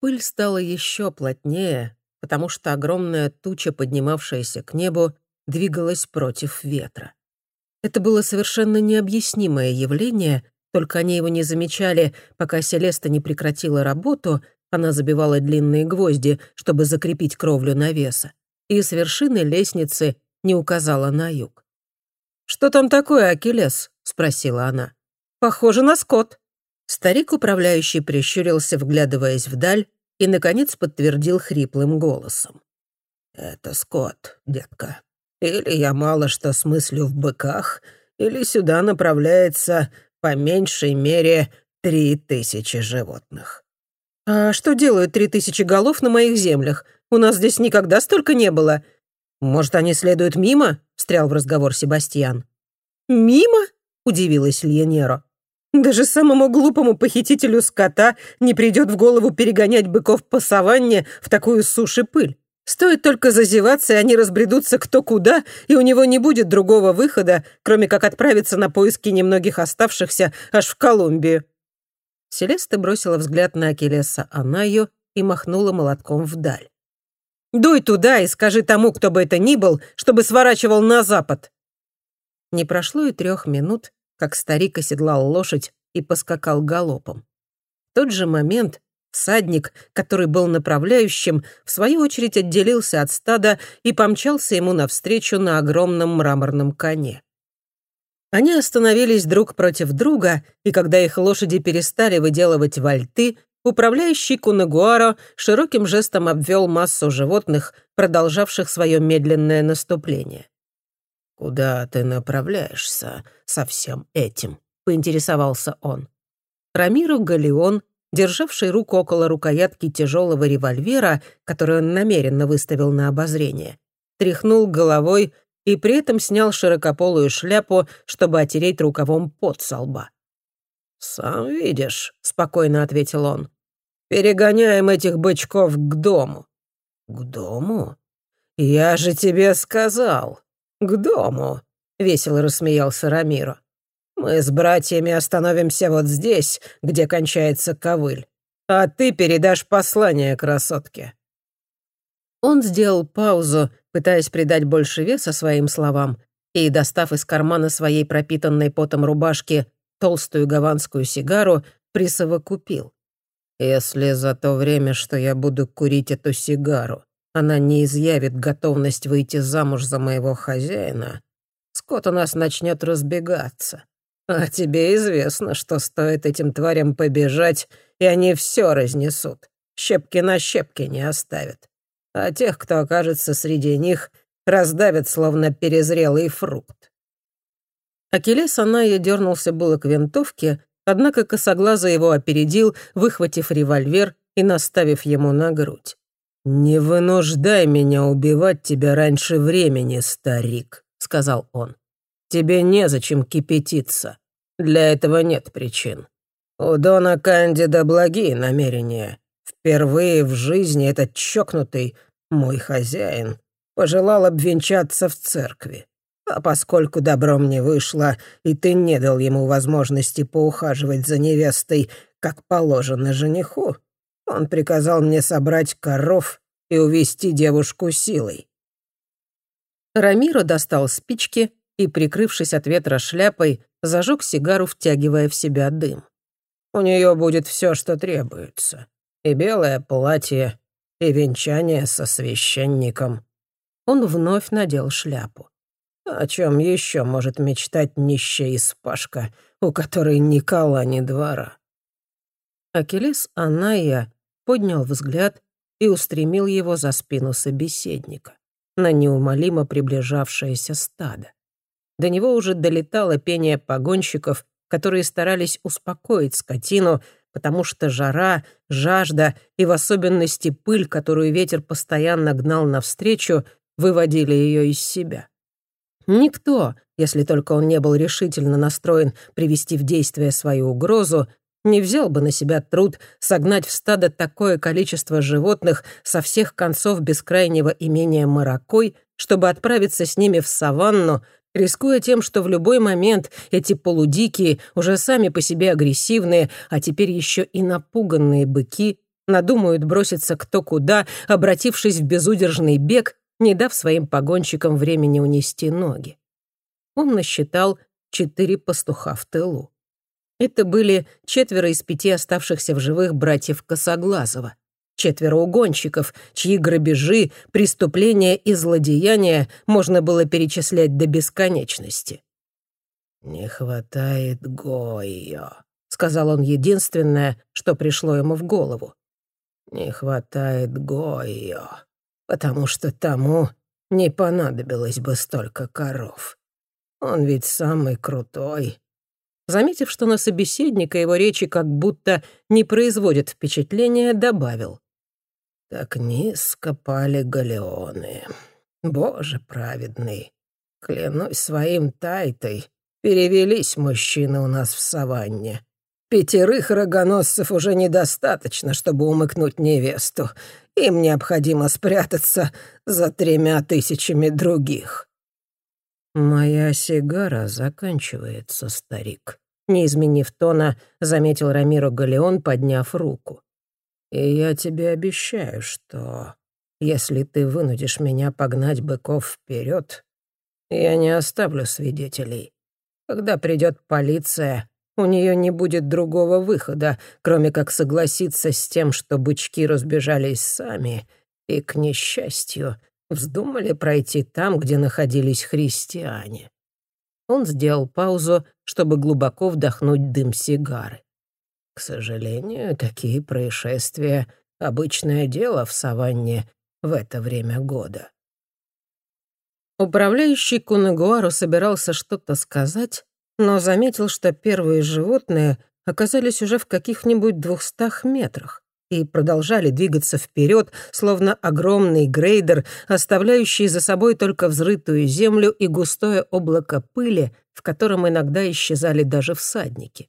Пыль стала еще плотнее, потому что огромная туча, поднимавшаяся к небу, двигалась против ветра. Это было совершенно необъяснимое явление, только они его не замечали, пока Селеста не прекратила работу, она забивала длинные гвозди, чтобы закрепить кровлю навеса, и с вершины лестницы не указала на юг. «Что там такое, Акелес?» — спросила она. «Похоже на скот». Старик, управляющий, прищурился, вглядываясь вдаль, и, наконец, подтвердил хриплым голосом. «Это скот, детка. Или я мало что смыслю в быках, или сюда направляется по меньшей мере три тысячи животных». «А что делают три тысячи голов на моих землях? У нас здесь никогда столько не было. Может, они следуют мимо?» — встрял в разговор Себастьян. «Мимо?» — удивилась Льенеро. «Даже самому глупому похитителю скота не придет в голову перегонять быков по саванне в такую суши пыль. Стоит только зазеваться, и они разбредутся кто куда, и у него не будет другого выхода, кроме как отправиться на поиски немногих оставшихся аж в Колумбию». Селеста бросила взгляд на Акелеса Анаю и махнула молотком вдаль. «Дуй туда и скажи тому, кто бы это ни был, чтобы сворачивал на запад». Не прошло и трех минут, как старик оседлал лошадь и поскакал галопом. В тот же момент Всадник, который был направляющим, в свою очередь отделился от стада и помчался ему навстречу на огромном мраморном коне. Они остановились друг против друга, и когда их лошади перестали выделывать вальты, управляющий Кунагуаро широким жестом обвел массу животных, продолжавших свое медленное наступление. «Куда ты направляешься со всем этим?» — поинтересовался он. Рамиру Галеон державший руку около рукоятки тяжелого револьвера, который он намеренно выставил на обозрение, тряхнул головой и при этом снял широкополую шляпу, чтобы отереть рукавом пот со лба. «Сам видишь», — спокойно ответил он. «Перегоняем этих бычков к дому». «К дому? Я же тебе сказал. К дому», — весело рассмеялся Рамиро. Мы с братьями остановимся вот здесь, где кончается ковыль. А ты передашь послание красотке». Он сделал паузу, пытаясь придать больше веса своим словам, и, достав из кармана своей пропитанной потом рубашки толстую гаванскую сигару, присовокупил. «Если за то время, что я буду курить эту сигару, она не изъявит готовность выйти замуж за моего хозяина, скот у нас начнет разбегаться. А тебе известно, что стоит этим тварям побежать, и они все разнесут. Щепки на щепки не оставят. А тех, кто окажется среди них, раздавят, словно перезрелый фрукт. Акелес Аная дернулся было к винтовке, однако косоглазо его опередил, выхватив револьвер и наставив ему на грудь. «Не вынуждай меня убивать тебя раньше времени, старик», — сказал он. Тебе незачем кипятиться. Для этого нет причин. У Дона Кандида благие намерения. Впервые в жизни этот чокнутый, мой хозяин, пожелал обвенчаться в церкви. А поскольку добром не вышло, и ты не дал ему возможности поухаживать за невестой, как положено жениху, он приказал мне собрать коров и увести девушку силой. Рамиро достал спички и, прикрывшись от ветра шляпой, зажег сигару, втягивая в себя дым. «У нее будет все, что требуется. И белое платье, и венчание со священником». Он вновь надел шляпу. О чем еще может мечтать нищая испашка, у которой ни кола, ни двора? Акелес Аная поднял взгляд и устремил его за спину собеседника на неумолимо приближавшееся стадо. До него уже долетало пение погонщиков, которые старались успокоить скотину, потому что жара, жажда и в особенности пыль, которую ветер постоянно гнал навстречу, выводили ее из себя. Никто, если только он не был решительно настроен привести в действие свою угрозу, не взял бы на себя труд согнать в стадо такое количество животных со всех концов бескрайнего имения Маракой, чтобы отправиться с ними в саванну, рискуя тем, что в любой момент эти полудикие, уже сами по себе агрессивные, а теперь еще и напуганные быки надумают броситься кто куда, обратившись в безудержный бег, не дав своим погонщикам времени унести ноги. Он насчитал четыре пастуха в тылу. Это были четверо из пяти оставшихся в живых братьев Косоглазова, четверо угонщиков, чьи грабежи, преступления и злодеяния можно было перечислять до бесконечности. «Не хватает Гойо», — сказал он единственное, что пришло ему в голову. «Не хватает Гойо, потому что тому не понадобилось бы столько коров. Он ведь самый крутой, Заметив, что на собеседника его речи как будто не производят впечатления, добавил. «Так низко пали галеоны. Боже праведный, клянусь своим тайтой, перевелись мужчины у нас в саванне. Пятерых рогоносцев уже недостаточно, чтобы умыкнуть невесту. Им необходимо спрятаться за тремя тысячами других». «Моя сигара заканчивается, старик», — не изменив тона, заметил Рамиро Галеон, подняв руку. «И я тебе обещаю, что если ты вынудишь меня погнать быков вперед, я не оставлю свидетелей. Когда придет полиция, у нее не будет другого выхода, кроме как согласиться с тем, что бычки разбежались сами, и, к несчастью, вздумали пройти там, где находились христиане. Он сделал паузу, чтобы глубоко вдохнуть дым сигары. К сожалению, такие происшествия — обычное дело в саванне в это время года. Управляющий Кунагуару собирался что-то сказать, но заметил, что первые животные оказались уже в каких-нибудь двухстах метрах и продолжали двигаться вперед, словно огромный грейдер, оставляющий за собой только взрытую землю и густое облако пыли, в котором иногда исчезали даже всадники.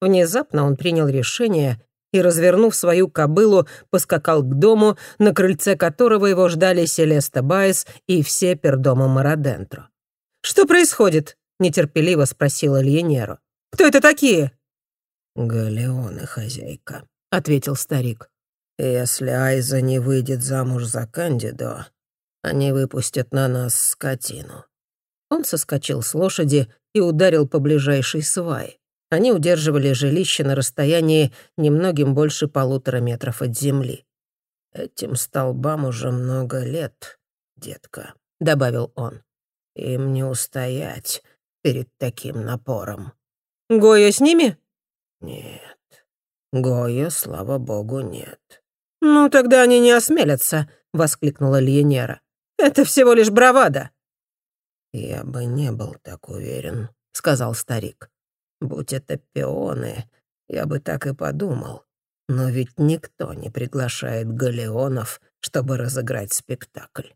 Внезапно он принял решение и, развернув свою кобылу, поскакал к дому, на крыльце которого его ждали Селеста Байес и все пердома Марадентро. «Что происходит?» — нетерпеливо спросила Льенеро. «Кто это такие?» «Галеоны, хозяйка», — ответил старик. «Если Айза не выйдет замуж за Кандидо, они выпустят на нас скотину». Он соскочил с лошади и ударил по ближайшей свае. Они удерживали жилище на расстоянии немногим больше полутора метров от земли. «Этим столбам уже много лет, детка», — добавил он. «Им не устоять перед таким напором». «Гоя с ними?» «Нет, Гоя, слава богу, нет. «Ну, тогда они не осмелятся», — воскликнула Льенера. «Это всего лишь бравада». «Я бы не был так уверен», — сказал старик. «Будь это пионы, я бы так и подумал. Но ведь никто не приглашает галеонов, чтобы разыграть спектакль.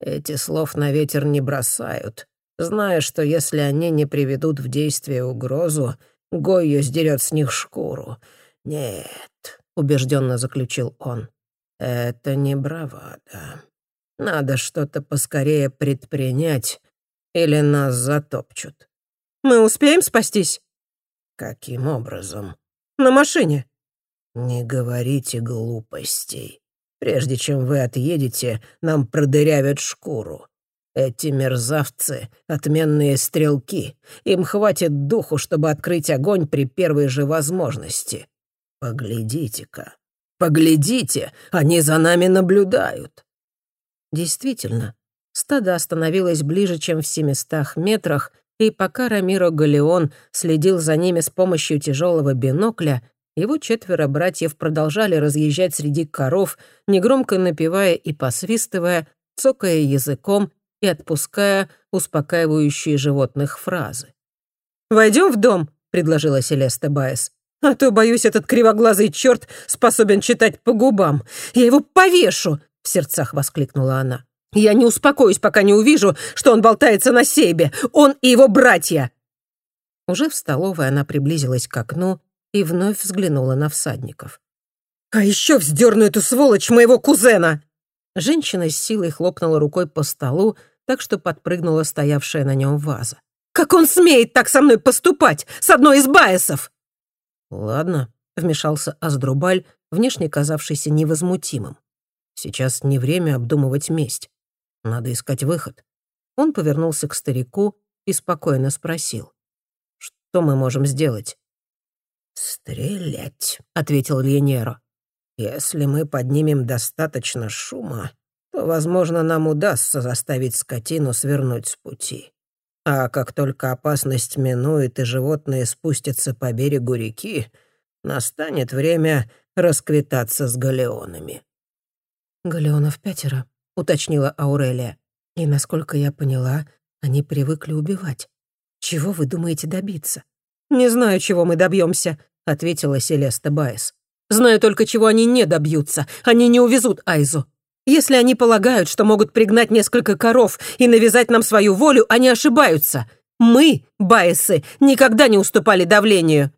Эти слов на ветер не бросают, зная, что если они не приведут в действие угрозу, Гойо сдерет с них шкуру. «Нет», — убежденно заключил он, — «это не бравада. Надо что-то поскорее предпринять, или нас затопчут». «Мы успеем спастись?» «Каким образом?» «На машине». «Не говорите глупостей. Прежде чем вы отъедете, нам продырявят шкуру. Эти мерзавцы — отменные стрелки. Им хватит духу, чтобы открыть огонь при первой же возможности. «Поглядите-ка, поглядите, они за нами наблюдают». Действительно, стадо остановилось ближе, чем в семистах метрах, и пока Рамиро Галеон следил за ними с помощью тяжелого бинокля, его четверо братьев продолжали разъезжать среди коров, негромко напевая и посвистывая, цокая языком и отпуская успокаивающие животных фразы. «Войдем в дом», — предложила Селеста Байес. А то, боюсь, этот кривоглазый черт способен читать по губам. Я его повешу!» — в сердцах воскликнула она. «Я не успокоюсь, пока не увижу, что он болтается на сейбе. Он и его братья!» Уже в столовой она приблизилась к окну и вновь взглянула на всадников. «А еще вздерну эту сволочь моего кузена!» Женщина с силой хлопнула рукой по столу, так что подпрыгнула стоявшая на нем ваза. «Как он смеет так со мной поступать, с одной из байесов!» «Ладно», — вмешался Аздрубаль, внешне казавшийся невозмутимым. «Сейчас не время обдумывать месть. Надо искать выход». Он повернулся к старику и спокойно спросил. «Что мы можем сделать?» «Стрелять», — ответил Льенеро. «Если мы поднимем достаточно шума, то, возможно, нам удастся заставить скотину свернуть с пути. А как только опасность минует и животные спустятся по берегу реки, настанет время расквитаться с галеонами». «Галеонов пятеро», — уточнила Аурелия. «И, насколько я поняла, они привыкли убивать. Чего вы думаете добиться?» «Не знаю, чего мы добьемся, ответила Селеста Байес. «Знаю только, чего они не добьются. Они не увезут Айзу. Если они полагают, что могут пригнать несколько коров и навязать нам свою волю, они ошибаются. Мы, Байесы, никогда не уступали давлению».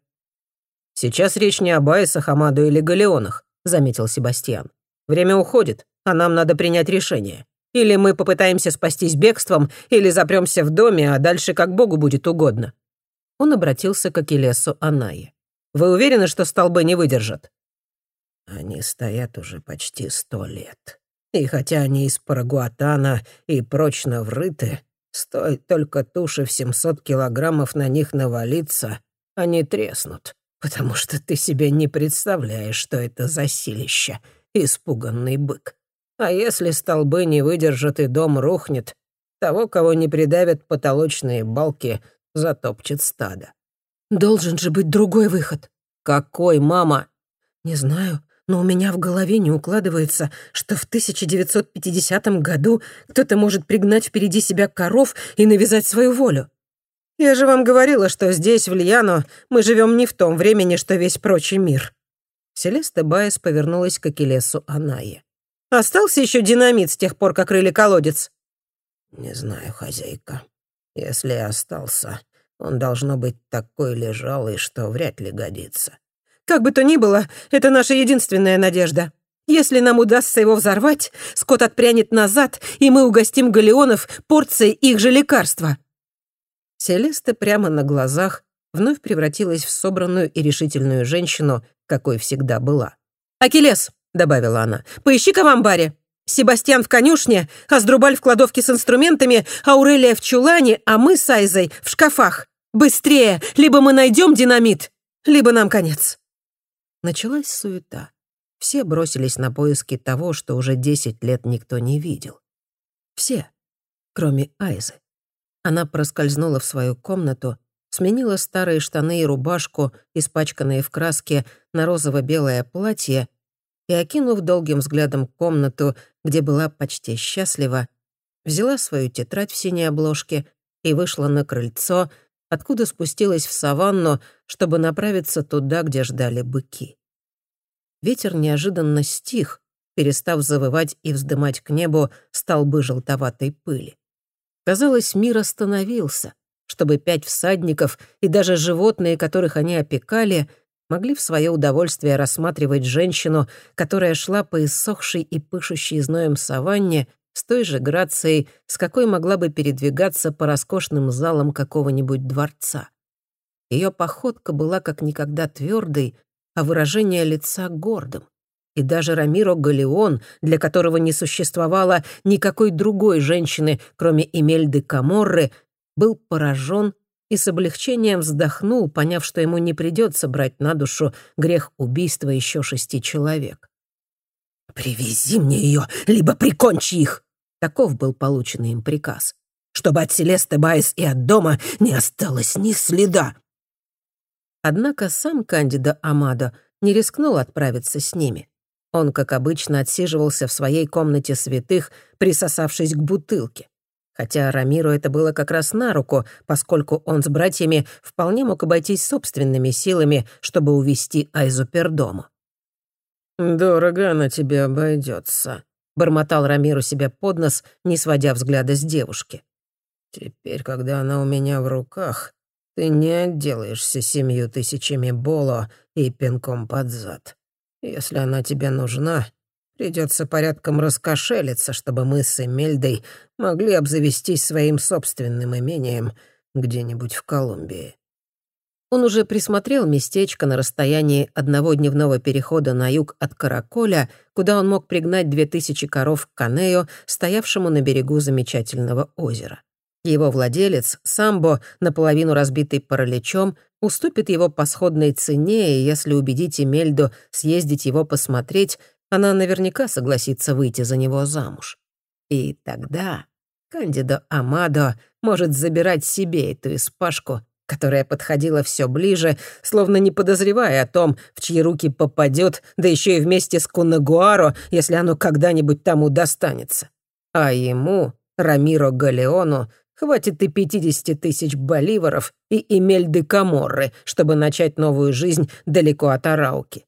«Сейчас речь не о Байесах, Амаду или Галеонах», — заметил Себастьян. «Время уходит, а нам надо принять решение. Или мы попытаемся спастись бегством, или запремся в доме, а дальше как Богу будет угодно». Он обратился к Акелесу Анае. «Вы уверены, что столбы не выдержат?» «Они стоят уже почти сто лет. И хотя они из Парагуатана и прочно врыты, стоит только туши в 700 килограммов на них навалиться, они треснут, потому что ты себе не представляешь, что это за силища, испуганный бык. А если столбы не выдержат и дом рухнет, того, кого не придавят потолочные балки, затопчет стадо. Должен же быть другой выход. Какой, мама? Не знаю, но у меня в голове не укладывается, что в 1950 году кто-то может пригнать впереди себя коров и навязать свою волю. Я же вам говорила, что здесь, в Льяно, мы живем не в том времени, что весь прочий мир. Селеста Байес повернулась к Акелесу Анае. Остался еще динамит с тех пор, как рыли колодец?» «Не знаю, хозяйка. Если остался, он, должно быть, такой лежалый, что вряд ли годится». «Как бы то ни было, это наша единственная надежда. Если нам удастся его взорвать, скот отпрянет назад, и мы угостим галеонов порцией их же лекарства». Селеста прямо на глазах вновь превратилась в собранную и решительную женщину, какой всегда была. «Акелес, — добавила она. «Поищи-ка в амбаре. Себастьян в конюшне, Аздрубаль в кладовке с инструментами, Аурелия в чулане, а мы с Айзой в шкафах. Быстрее! Либо мы найдем динамит, либо нам конец». Началась суета. Все бросились на поиски того, что уже десять лет никто не видел. Все, кроме Айзы. Она проскользнула в свою комнату, сменила старые штаны и рубашку, испачканные в краске, на розово-белое платье и, окинув долгим взглядом комнату, где была почти счастлива, взяла свою тетрадь в синей обложке и вышла на крыльцо, откуда спустилась в саванну, чтобы направиться туда, где ждали быки. Ветер неожиданно стих, перестав завывать и вздымать к небу столбы желтоватой пыли. Казалось, мир остановился, чтобы пять всадников и даже животные, которых они опекали — могли в свое удовольствие рассматривать женщину, которая шла по иссохшей и пышущей зноем саванне с той же грацией, с какой могла бы передвигаться по роскошным залам какого-нибудь дворца. Ее походка была как никогда твердой, а выражение лица гордым. И даже Рамиро Галеон, для которого не существовало никакой другой женщины, кроме Эмельды Каморры, был поражен и с облегчением вздохнул, поняв, что ему не придется брать на душу грех убийства еще шести человек. «Привези мне ее, либо прикончи их!» Таков был полученный им приказ. «Чтобы от Селесты Байес и от дома не осталось ни следа!» Однако сам Кандида Амадо не рискнул отправиться с ними. Он, как обычно, отсиживался в своей комнате святых, присосавшись к бутылке хотя Рамиру это было как раз на руку, поскольку он с братьями вполне мог обойтись собственными силами, чтобы увести Айзу Пердому. «Дорого она тебе обойдется, бормотал Рамиру себе под нос, не сводя взгляда с девушки. «Теперь, когда она у меня в руках, ты не отделаешься семью тысячами боло и пинком под зад. Если она тебе нужна, Придется порядком раскошелиться, чтобы мы с Эмельдой могли обзавестись своим собственным имением где-нибудь в Колумбии. Он уже присмотрел местечко на расстоянии одного дневного перехода на юг от Караколя, куда он мог пригнать две тысячи коров к Канео, стоявшему на берегу замечательного озера. Его владелец, Самбо, наполовину разбитый параличом, уступит его по сходной цене, и если убедить Эмельду съездить его посмотреть, она наверняка согласится выйти за него замуж. И тогда Кандидо Амадо может забирать себе эту испашку, которая подходила все ближе, словно не подозревая о том, в чьи руки попадет, да еще и вместе с Кунагуаро, если оно когда-нибудь тому достанется. А ему, Рамиро Галеону, Хватит и 50 тысяч боливаров и Эмель де Каморры, чтобы начать новую жизнь далеко от Арауки.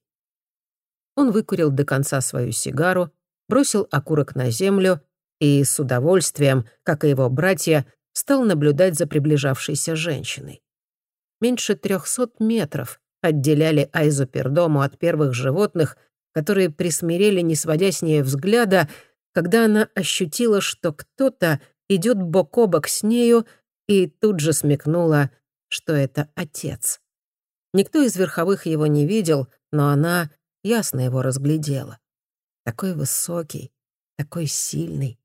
Он выкурил до конца свою сигару, бросил окурок на землю и с удовольствием, как и его братья, стал наблюдать за приближавшейся женщиной. Меньше трехсот метров отделяли Айзу Пердому от первых животных, которые присмирели, не сводя с нее взгляда, когда она ощутила, что кто-то идет бок о бок с нею и тут же смекнула, что это отец. Никто из верховых его не видел, но она ясно его разглядела. Такой высокий, такой сильный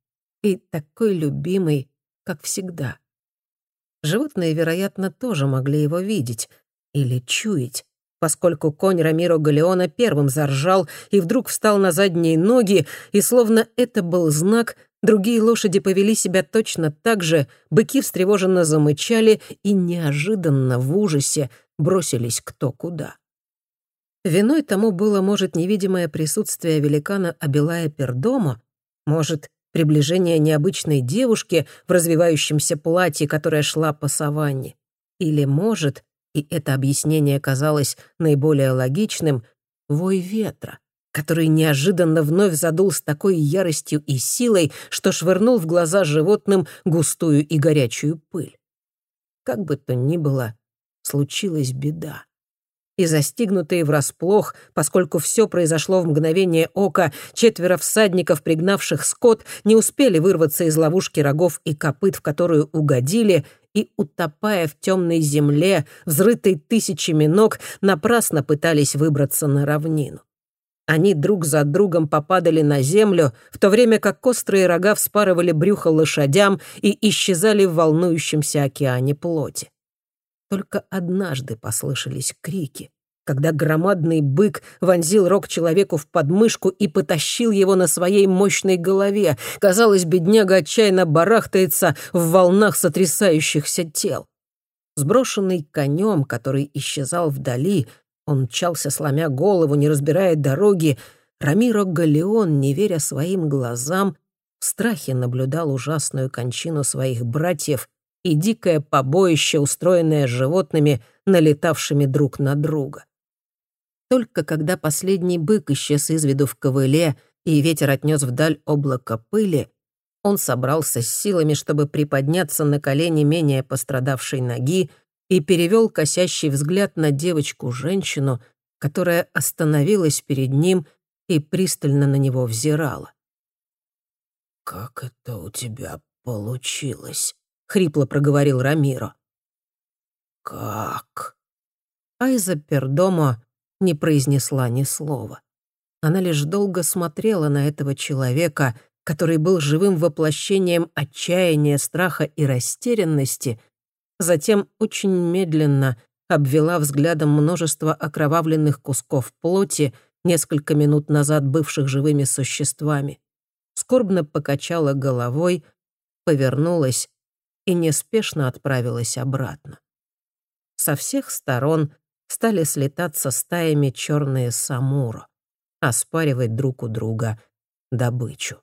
и такой любимый, как всегда. Животные, вероятно, тоже могли его видеть или чуять, поскольку конь Рамиро Галеона первым заржал и вдруг встал на задние ноги, и словно это был знак — Другие лошади повели себя точно так же, быки встревоженно замычали и неожиданно в ужасе бросились кто куда. Виной тому было, может, невидимое присутствие великана Абилая Пердома, может, приближение необычной девушки в развивающемся платье, которая шла по саванне. Или, может, и это объяснение казалось наиболее логичным, вой ветра, который неожиданно вновь задул с такой яростью и силой, что швырнул в глаза животным густую и горячую пыль. Как бы то ни было, случилась беда. И застигнутые врасплох, поскольку все произошло в мгновение ока, четверо всадников, пригнавших скот, не успели вырваться из ловушки рогов и копыт, в которую угодили, и, утопая в темной земле, взрытой тысячами ног, напрасно пытались выбраться на равнину. Они друг за другом попадали на землю, в то время как острые рога вспарывали брюхо лошадям и исчезали в волнующемся океане плоти. Только однажды послышались крики, когда громадный бык вонзил рог человеку в подмышку и потащил его на своей мощной голове. Казалось, бедняга отчаянно барахтается в волнах сотрясающихся тел. Сброшенный конем, который исчезал вдали, он мчался, сломя голову, не разбирая дороги. Рамиро Галеон, не веря своим глазам, в страхе наблюдал ужасную кончину своих братьев и дикое побоище, устроенное животными, налетавшими друг на друга. Только когда последний бык исчез из виду в ковыле, и ветер отнес вдаль облако пыли, он собрался с силами, чтобы приподняться на колени менее пострадавшей ноги, и перевел косящий взгляд на девочку-женщину, которая остановилась перед ним и пристально на него взирала. «Как это у тебя получилось?» — хрипло проговорил Рамиро. «Как?» Айза Пердомо не произнесла ни слова. Она лишь долго смотрела на этого человека, который был живым воплощением отчаяния, страха и растерянности, затем очень медленно обвела взглядом множество окровавленных кусков плоти, несколько минут назад бывших живыми существами, скорбно покачала головой, повернулась и неспешно отправилась обратно. Со всех сторон стали слетаться стаями черные самуро, оспаривать друг у друга добычу.